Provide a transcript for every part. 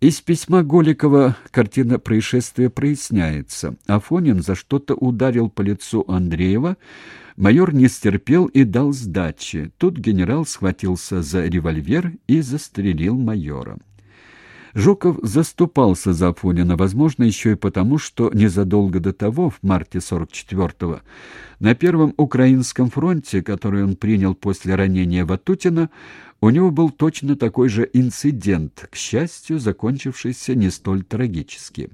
Из письма Голикова картина происшествия проясняется. Афонин за что-то ударил по лицу Андреева, майор не стерпел и дал сдачи. Тут генерал схватился за револьвер и застрелил майора. Жуков заступался за Афонина, возможно, еще и потому, что незадолго до того, в марте 44-го, на Первом Украинском фронте, который он принял после ранения Ватутина, у него был точно такой же инцидент, к счастью, закончившийся не столь трагически.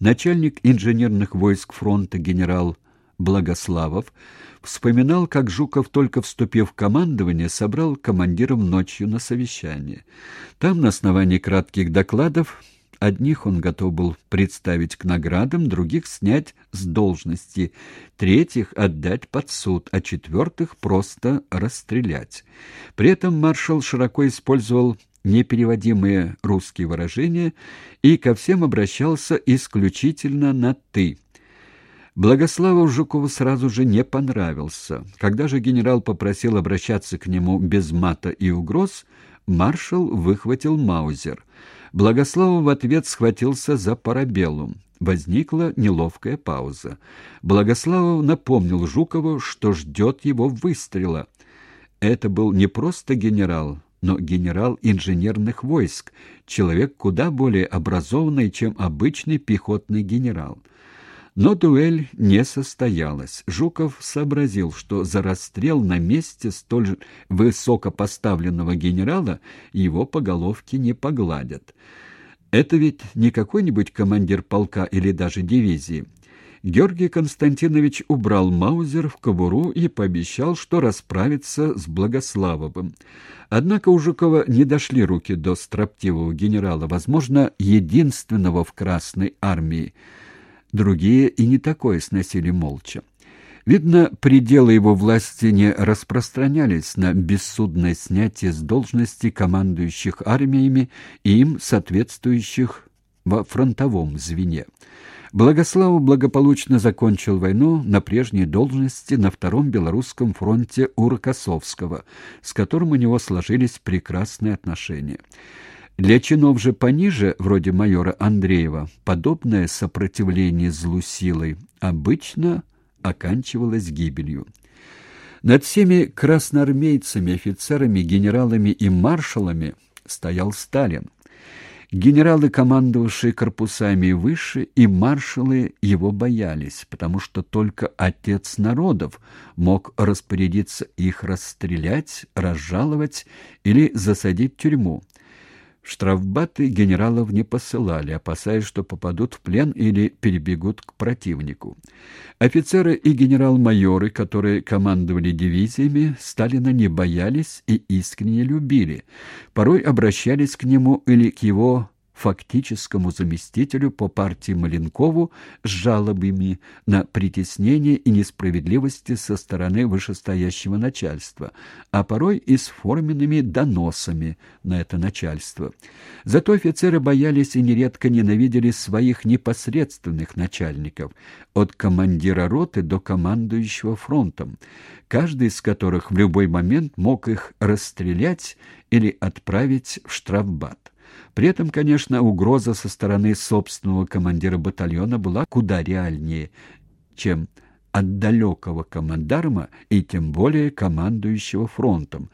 Начальник инженерных войск фронта генерал Благославов вспоминал, как Жуков, только вступив в командование, собрал командиров ночью на совещание. Там, на основании кратких докладов, одних он готов был представить к наградам, других снять с должности, третьих отдать под суд, а четвертых просто расстрелять. При этом маршал широко использовал непереводимые русские выражения и ко всем обращался исключительно на «ты». Благославов Жукову сразу же не понравился. Когда же генерал попросил обращаться к нему без мата и угроз, маршал выхватил маузер. Благославов в ответ схватился за парабеллум. Возникла неловкая пауза. Благославов напомнил Жукову, что ждет его выстрела. Это был не просто генерал, но генерал инженерных войск, человек куда более образованный, чем обычный пехотный генерал. Но дуэль не состоялась. Жуков сообразил, что за расстрел на месте столь высокопоставленного генерала его по головке не погладят. Это ведь не какой-нибудь командир полка или даже дивизии. Георгий Константинович убрал Маузер в кобуру и пообещал, что расправится с Благославовым. Однако у Жукова не дошли руки до строптивого генерала, возможно, единственного в Красной армии. Другие и не такое сносили молча. Видно, пределы его власти не распространялись на бессудное снятие с должности командующих армиями и им соответствующих во фронтовом звене. Благослав благополучно закончил войну на прежней должности на Втором Белорусском фронте у Рокоссовского, с которым у него сложились прекрасные отношения. Для чинов же пониже, вроде майора Андреева, подобное сопротивление злу силой обычно оканчивалось гибелью. Над всеми красноармейцами, офицерами, генералами и маршалами стоял Сталин. Генералы, командовавшие корпусами выше, и маршалы его боялись, потому что только отец народов мог распорядиться их расстрелять, разжаловать или засадить в тюрьму. Штрафбаты генералов не посылали, опасаясь, что попадут в плен или перебегут к противнику. Офицеры и генерал-майоры, которые командовали дивизиями, Сталина не боялись и искренне любили. Порой обращались к нему или к его фактическому заместителю по партии Маленкову с жалобами на притеснение и несправедливости со стороны вышестоящего начальства, а порой и с форменными доносами на это начальство. Зато офицеры боялись и нередко ненавидели своих непосредственных начальников, от командира роты до командующего фронтом, каждый из которых в любой момент мог их расстрелять или отправить в штрафбат. При этом, конечно, угроза со стороны собственного командира батальона была куда реальнее, чем от далекого командарма и тем более командующего фронтом,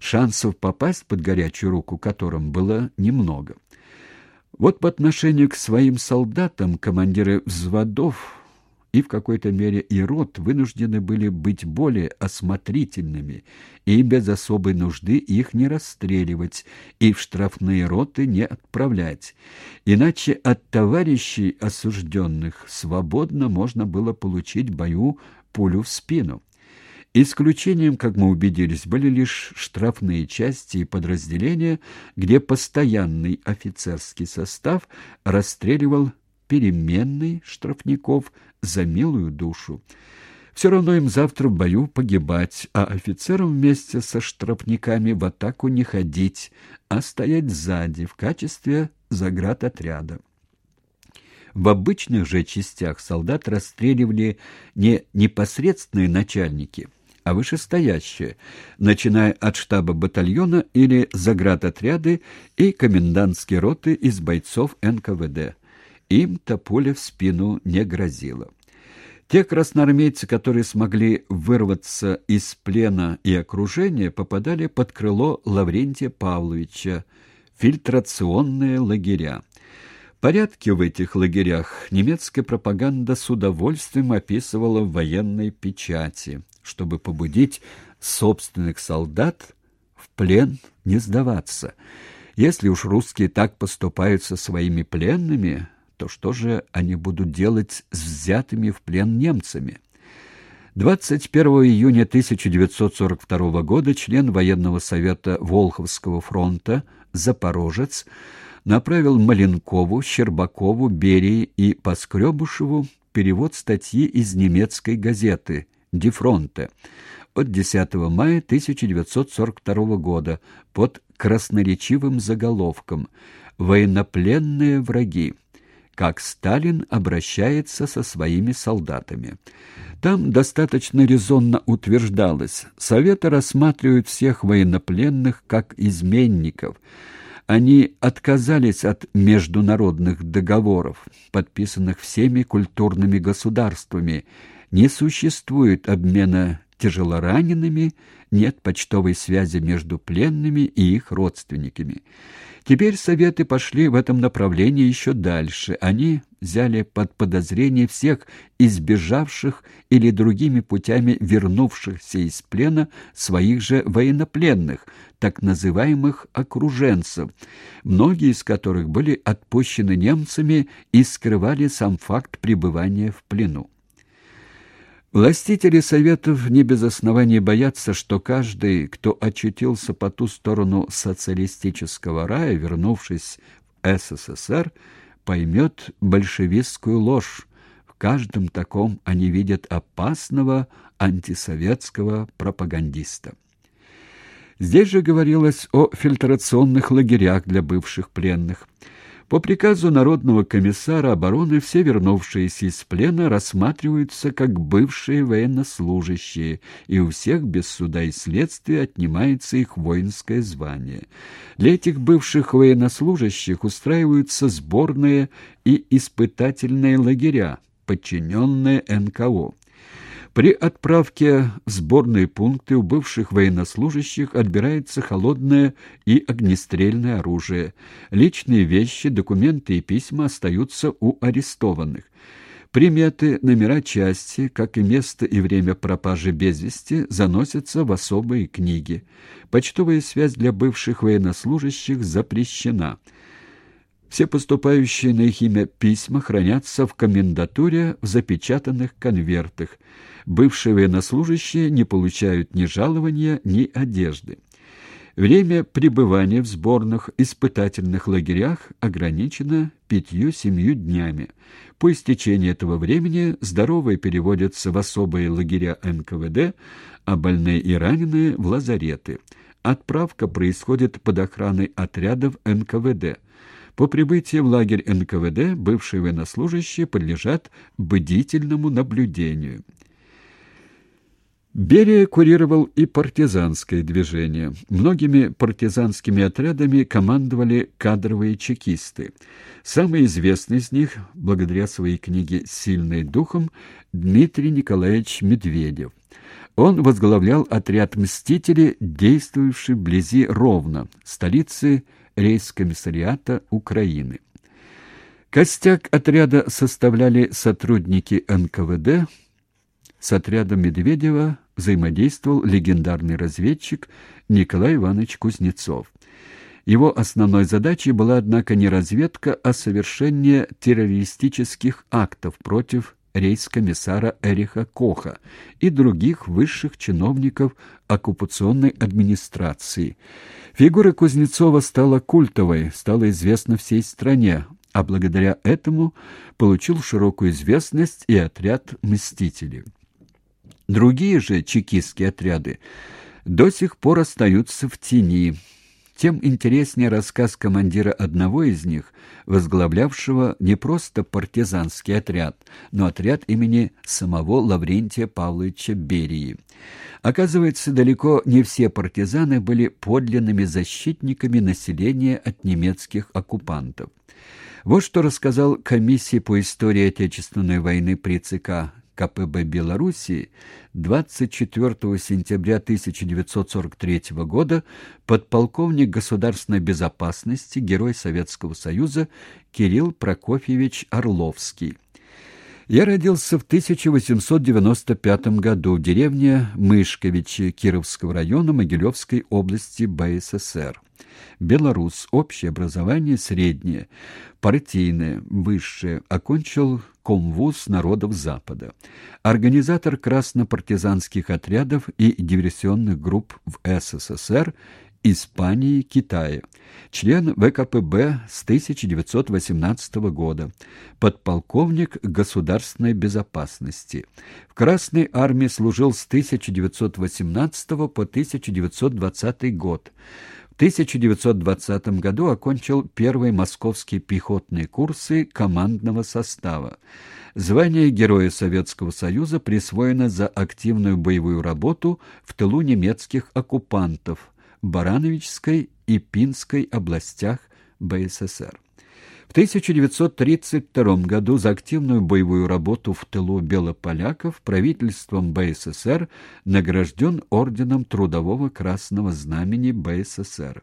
шансов попасть под горячую руку которым было немного. Вот по отношению к своим солдатам командиры взводов и в какой-то мере и рот вынуждены были быть более осмотрительными и без особой нужды их не расстреливать и в штрафные роты не отправлять. Иначе от товарищей осужденных свободно можно было получить бою пулю в спину. Исключением, как мы убедились, были лишь штрафные части и подразделения, где постоянный офицерский состав расстреливал переменный штрафников за милую душу. Все равно им завтра в бою погибать, а офицерам вместе со штрафниками в атаку не ходить, а стоять сзади в качестве заградотряда. В обычных же частях солдат расстреливали не непосредственные начальники, а вышестоящее, начиная от штаба батальона или заградотряды и комендантские роты из бойцов НКВД. Им-то пуля в спину не грозила. Те красноармейцы, которые смогли вырваться из плена и окружения, попадали под крыло Лаврентия Павловича, фильтрационные лагеря. Порядки в этих лагерях немецкая пропаганда с удовольствием описывала в военной печати, чтобы побудить собственных солдат в плен не сдаваться. Если уж русские так поступают со своими пленными, то что же они будут делать с взятыми в плен немцами? 21 июня 1942 года член военного совета Волховского фронта Запорожец направил Маленкову, Щербакову, Берии и Поскребушеву перевод статьи из немецкой газеты «Ди фронте» от 10 мая 1942 года под красноречивым заголовком «Военнопленные враги» как Сталин обращается со своими солдатами. Там достаточно резонно утверждалось, Советы рассматривают всех военнопленных как изменников. Они отказались от международных договоров, подписанных всеми культурными государствами. Не существует обмена тяжелоранеными, нет почтовой связи между пленными и их родственниками. Теперь советы пошли в этом направлении еще дальше. Они взяли под подозрение всех избежавших или другими путями вернувшихся из плена своих же военнопленных, так называемых окруженцев, многие из которых были отпущены немцами и скрывали сам факт пребывания в плену. Властители Советов не без оснований боятся, что каждый, кто очутился по ту сторону социалистического рая, вернувшись в СССР, поймет большевистскую ложь. В каждом таком они видят опасного антисоветского пропагандиста. Здесь же говорилось о фильтрационных лагерях для бывших пленных – по приказу Народного комиссара обороны все вернувшиеся из плена рассматриваются как бывшие военнослужащие, и у всех без суда и следствия отнимается их воинское звание. Для этих бывших военнослужащих устраиваются сборные и испытательные лагеря, подчиненные НКО. При отправке в сборные пункты у бывших военнослужащих отбирается холодное и огнестрельное оружие. Личные вещи, документы и письма остаются у арестованных. Приметы, номера части, как и место и время пропажи без вести, заносятся в особые книги. Почтовая связь для бывших военнослужащих запрещена – все поступающие на их имя письма хранятся в комендатуре в запечатанных конвертах. Бывшие военнослужащие не получают ни жалования, ни одежды. Время пребывания в сборных испытательных лагерях ограничено пятью-семью днями. По истечении этого времени здоровые переводятся в особые лагеря НКВД, а больные и раненые – в лазареты. Отправка происходит под охраной отрядов НКВД. По прибытии в лагерь НКВД бывшие военнослужащие подлежат бдительному наблюдению. Берия курировал и партизанское движение. Многими партизанскими отрядами командовали кадровые чекисты. Самый известный из них, благодаря своей книге «Сильный духом», Дмитрий Николаевич Медведев. Он возглавлял отряд «Мстители», действующий вблизи Ровно, столицы рейскомиссариата Украины. Костяк отряда составляли сотрудники НКВД. С отрядом Медведева взаимодействовал легендарный разведчик Николай Иванович Кузнецов. Его основной задачей была, однако, не разведка, а совершение террористических актов против рейс-комиссара Эриха Коха и других высших чиновников оккупационной администрации. Фигура Кузнецова стала культовой, стала известна всей стране, а благодаря этому получил широкую известность и отряд «Мстителей». Другие же чекистские отряды до сих пор остаются в тени. Тем интереснее рассказ командира одного из них, возглавлявшего не просто партизанский отряд, но отряд имени самого Лаврентия Павловича Берии. Оказывается, далеко не все партизаны были подлинными защитниками населения от немецких оккупантов. Вот что рассказал комиссии по истории Отечественной войны при ЦК КПБ Белоруссии 24 сентября 1943 года подполковник государственной безопасности, герой Советского Союза Кирилл Прокофьевич Орловский. Я родился в 1895 году в деревне Мышковичи Кировского района Могилевской области БССР. Белорус. Общее образование среднее, партийное, высшее. Окончил комвуз народов Запада. Организатор краснопартизанских отрядов и диверсионных групп в СССР Испании, Китае. Член ВКПБ с 1918 года. Подполковник государственной безопасности. В Красной армии служил с 1918 по 1920 год. В 1920 году окончил первые московские пехотные курсы командного состава. Звание Героя Советского Союза присвоено за активную боевую работу в тылу немецких оккупантов – Барановичской и Пинской областях БССР. В 1932 году за активную боевую работу в тылу белополяков правительством БССР награжден орденом Трудового Красного Знамени БССР.